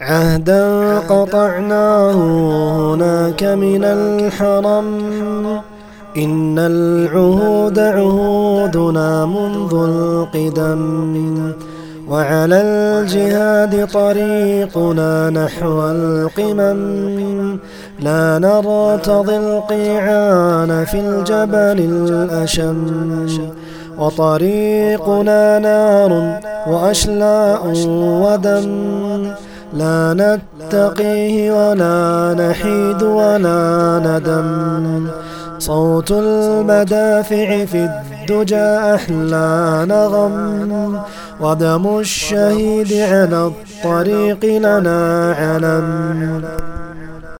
عهدا قطعناه هناك من الحرم. إن العهود عهودنا منذ القدم. وعلى الجهاد طريقنا نحو القمم. لا نرتضي القيعان في الجبل الأشم. وطريقنا نار وأشلاء ودم. لا نتقيه ولا نحيد ولا ندم. صوت المدافع في الدجى أحلى نغم. ودم الشهيد على الطريق لنا علم.